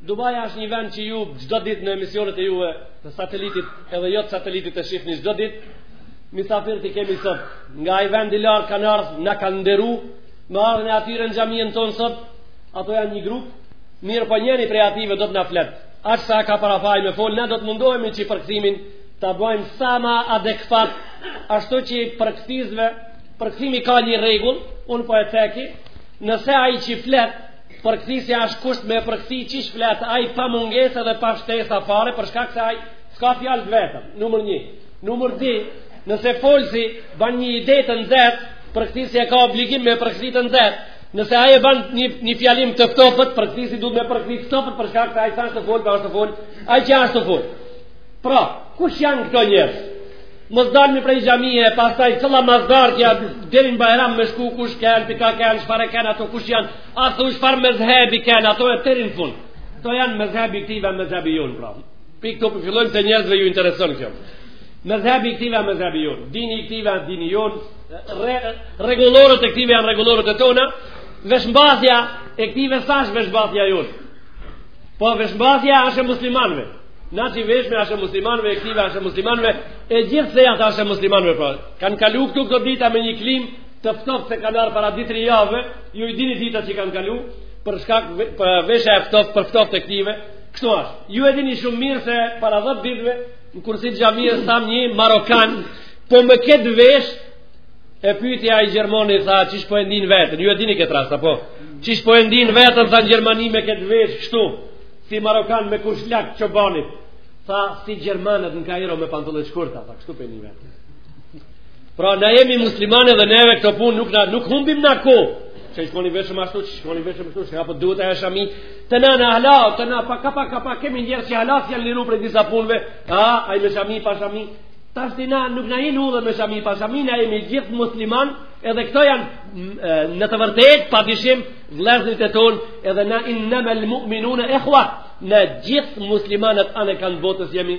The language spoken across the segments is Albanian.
Dubai është një vend që ju çdo ditë në emisionet e juve të satelitit, edhe jo të satelitit e shihni çdo ditë. Misafirët i kemi sot nga ai vend i lartë kanë ardhur, na kanë nderu me ardhjen e atyre në xhaminë tonë sot. Ato janë një grup, mirëpo njëri prej atyve do të na flet. Aq sa ka parafa me fol, ne do të mundohemi që përkthimin ta bajmë sa ma adekuat, ashtu që përkthysve, përkthimi ka një rregull, un po e theksi, nëse ai që flet Përkthysi është kusht me përkthy qysh flet ai pa mungesë dhe pa shtesa fare për shkak se ai s'ka fjalë të vetën, numër 1. Numër 2, nëse folësi ban një ide të nxehtë, përkthysi ka obligim me përkthy të nxehtë. Nëse ai e ban një një fjalim të ftohtë, përkthysi duhet me përkthy të ftohtë për shkak se ai thashë të fol, pa të fol, ai që ashtu fol. Pra, kush janë këto njerëz? Mos dalni prej xhamie, pastaj çlla mazdardja deri në Bajram me shku kush kanë, pi ka kanë, çfarë kanë ato kush janë? A thu çfarë mez'hebi kanë ato e tërë në fund. Këto janë mez'hebi i këtyve, mez'hebi jonë, pra. Pi këtu po fillojmë po se njerëzve ju intereson kjo. Mez'hebi i këtyve, mez'hebi jonë. Dini i këtyve, dini jonë. Re, rregulloret e këtyve janë rregulloret e tona. Veshmbathja e këtyve s'asht veshmbathja jonë. Po veshmbathja asht e muslimanve. Na që veshim asht e muslimanve, e këtyve asht e muslimanve, e gjithsecilit asht e muslimanve, pra. Kanë kalu këtu këto dita me një klimë të ftoftë se kanë ardhë para dy tri jave, Ju i dini ditat që kanë kalu për shkak veshja e ftoft për ftoft e këtyve. Kështu është. Ju e dini shumë mirë se para 10 ditëve në Kursi Xhami pam një marokan po me këtë veshë e pyeti në Gjermani tha qysh po e ndin veten. Ju e dini këtë rast apo? Qysh po e ndin veten tha në Gjermani me këtë veshë kështu. Si marokan me kushlak çobanit. Tha si gjermanët në Kairo me pantollë të shkurta, tha kështu po e ndi veten. Pra na jemi musliman edhe neve këto punë nuk nuk humbim na kohë. Qysh kanë veshë ashtu, qysh kanë veshë ashtu, çka po duhet ajo shami? Të na na hala, të na pa kapa kapa kemi njerëz që hala s'janë liru prej disa punëve. Ha, ai me shami pa shami. Tashti na nuk na jenë udhë me shami pa shami, na jemi gjithë musliman, edhe këto janë mm, në të vërtetë pa dyshim vllaznit e tonë, edhe na innamal mu'minuna ikhwa. Na gjithë muslimanët anekanë botës jemi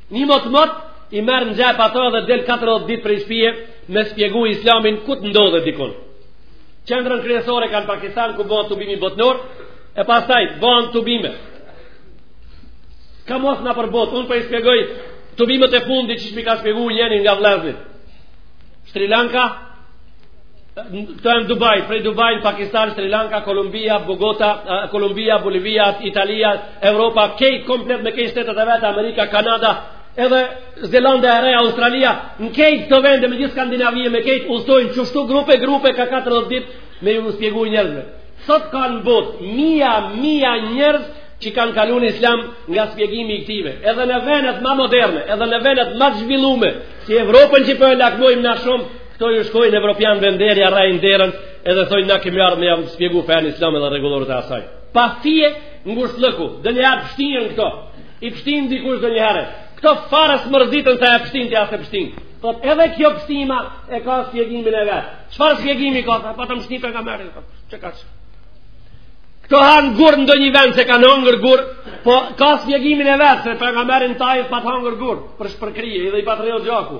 Një motmot i merr në xhep ato dhe del 40 ditë prej shpije me shpjegu islamin ku të ndodhet dikun. Qendrën kryesore e kanë Pakistan ku bahet tubimi botnor e pastaj bahen tubime. Kahmos në për botë, unë po i shpjegoj tubimet e fundit që m'i ka shpjegu njeni nga vllaznit. Sri Lanka, Këto janë Dubai, prej Dubai, Pakistan, Sri Lanka, Kolumbia, Bogota, Kolumbia, Bolivia, Italia, Evropa, kej komplet me kej shtetet e veta, Amerika, Kanada, edhe Zelanda e Re, Australia, në kej këto vende me gjithë Skandinavie, me kej udhtojnë qështu grupe, grupe ka 40 ditë me ju spjegu njerëzve. Sot kanë botë, mija, mija njerëz që kanë kalun islam nga spjegimi i këtive. Edhe në venet ma moderne, edhe në venet ma t'zhvillume, si Evropën që po e lakmojmë na shumë, Këto ju shkojnë evropianve n'derë, ja rrajnë derën edhe thojnë na kemi ardhë me jav spjegu fejnë islame dhe rregulloret e asaj. Pa fije ngushtllëku, dhe njerëz pështinjën këto, i pështinjën dikush dhe një herë. Këto fare s'mërziten të e pështinjën a s'e pështinjën. Thot edhe kjo pështima e ka spjegimin e vet. Çfarë spjegimi ka? Patën pshty Pejgamerin. Që ka që? Këto hanë gurë në do një vend se kanë hongër gurë, po ka spjegimin e vet se Pejgameri n'Taif pa të hongër gurë, përshpër krye, edhe i pat rrjedh gjaku.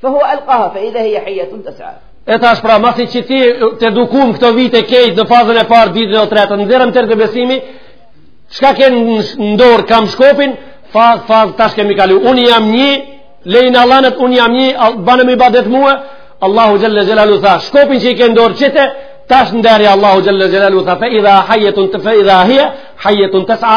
Fa huwa alqaha fa idha hiya hayatun tas'a. E tash pra, masi që ti t'edukun këto vite kejt, në fazën e parë, ditën e tretë, në thirrëm t're të besimi, shka ke në dorë, kam shkopin, fazë, fazë, tash kemi kalu. Unë jam një, lejnë nallanet, unë jam një, banëm ibadet mua, Allahu Xhelle Xhelaluhu tha, shkopin që i ke n'dorë qite, tash ndërsa Allahu Xhelle Xhelaluhu tha, fe idha hajjetun te, fe idha hije hajjetun tes'a,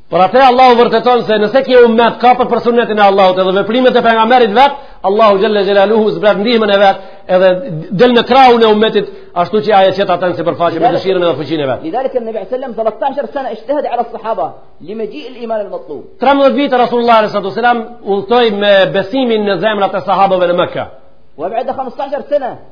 Por atë Allahu vërteton se nëse ky umet kapet për sunetin e Allahut edhe veprimet e pejgamberit vet, Allahu xhalla xhelaluhu zbret ndihmën e vet edhe del në krahun e umetit ashtu që ai qet atë n'sipërfaqe me dëshirën dhe fuqinë e vet. Lidhalika an-nabi sallam 13 sana ijtahada ala sahaba li maji al iman al matlub. 13 vite Rasulullah sallallahu alaihi wasallam udhtoi me besimin në zemrat e sahabëve në Mekë. Wa ba'da 15 sana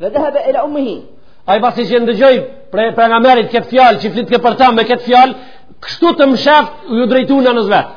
Dhe dhehebe ila ummihi. Ai pasi që ndëgjoj pre, Pejgamerit këtë fjalë, që flitke për ta me këtë fjalë, kështu të mshehtë, ju drejtu nanës vet.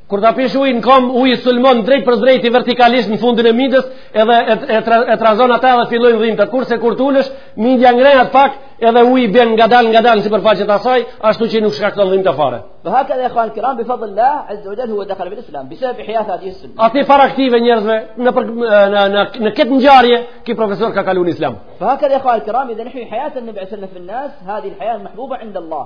Kur ta pish ujin në kom, uji sulmon drejt për drejti vertikalisht në fundin e midesë, edhe e, e, e, e trazon ata dhe fillojnë dhimbtat. Kurse kur t'ulesh, midja ngrehet pak, edhe uji bjen ngadalë ngadalë n'sipërfaqe të asaj, ashtu që nuk shkakton dhimbta fare. Fa hakadha ya ikhwan al-kiram bi fadl Allah azza wa jalla huwa dakhala fil islam bi sabab ihya hadhihi sunnah. Aty para këtyne njerëzve në për, në në në këtë ngjarje që profesor ka kalun në islam. Fa hakadha ya ikhwan al-kiram idha nuhyi hayat an-nabi sallallahu alaihi wasallam fi an-nas, hadhihi al-hayat mahbuba 'inda Allah.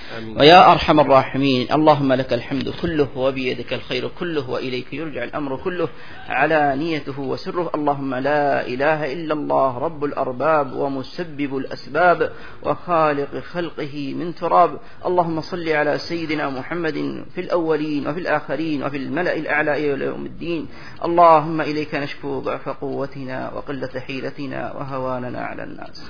آمين. ويا أرحم الراحمين اللهم لك الحمد كله وبيدك الخير كله وإليك يرجع الأمر كله على نيته وسره اللهم لا إله إلا الله رب الأرباب ومسبب الأسباب وخالق خلقه من تراب اللهم صل على سيدنا محمد في الأولين وفي الآخرين وفي الملأ الأعلى إلى يوم الدين اللهم إليك نشكو ضعف قوتنا وقلة حيلتنا وهواننا على الناس